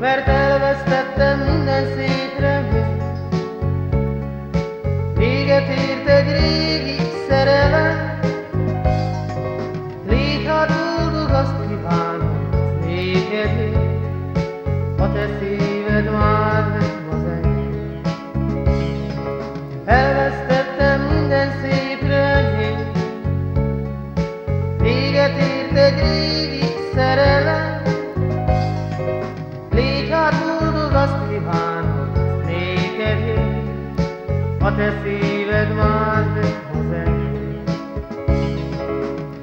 Mert elvesztettem minden szép reményt, véget ért egy régi szerelem, szíved már te szíved nem az enyém.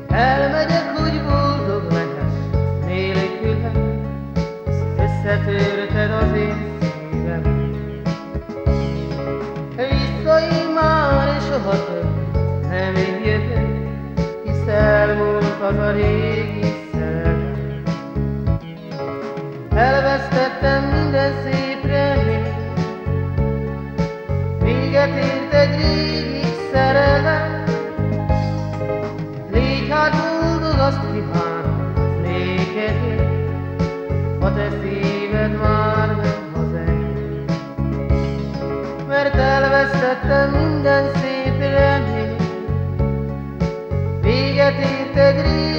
Elmegyek, hogy boldog lehess nélkülem, összetörted az én szívem. Vissza én már soha több nem jövök, hisz elmúlt az a régi azt kívánom néked a te szíved már nem az enyém. Mert elvesztettem minden szép remény, véget ért egy régi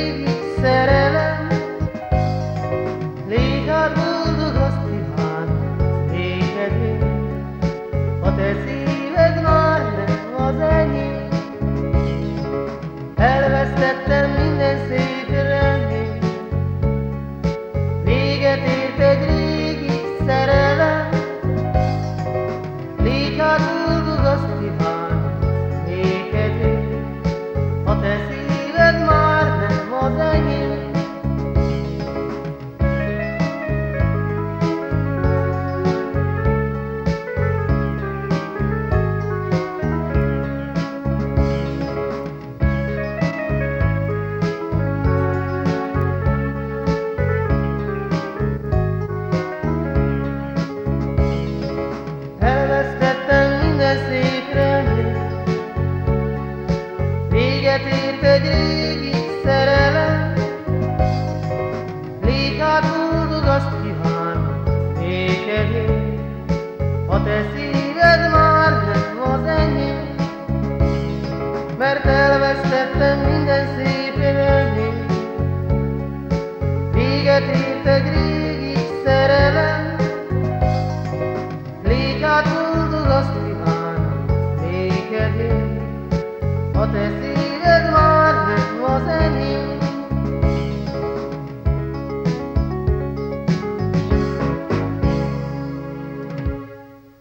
a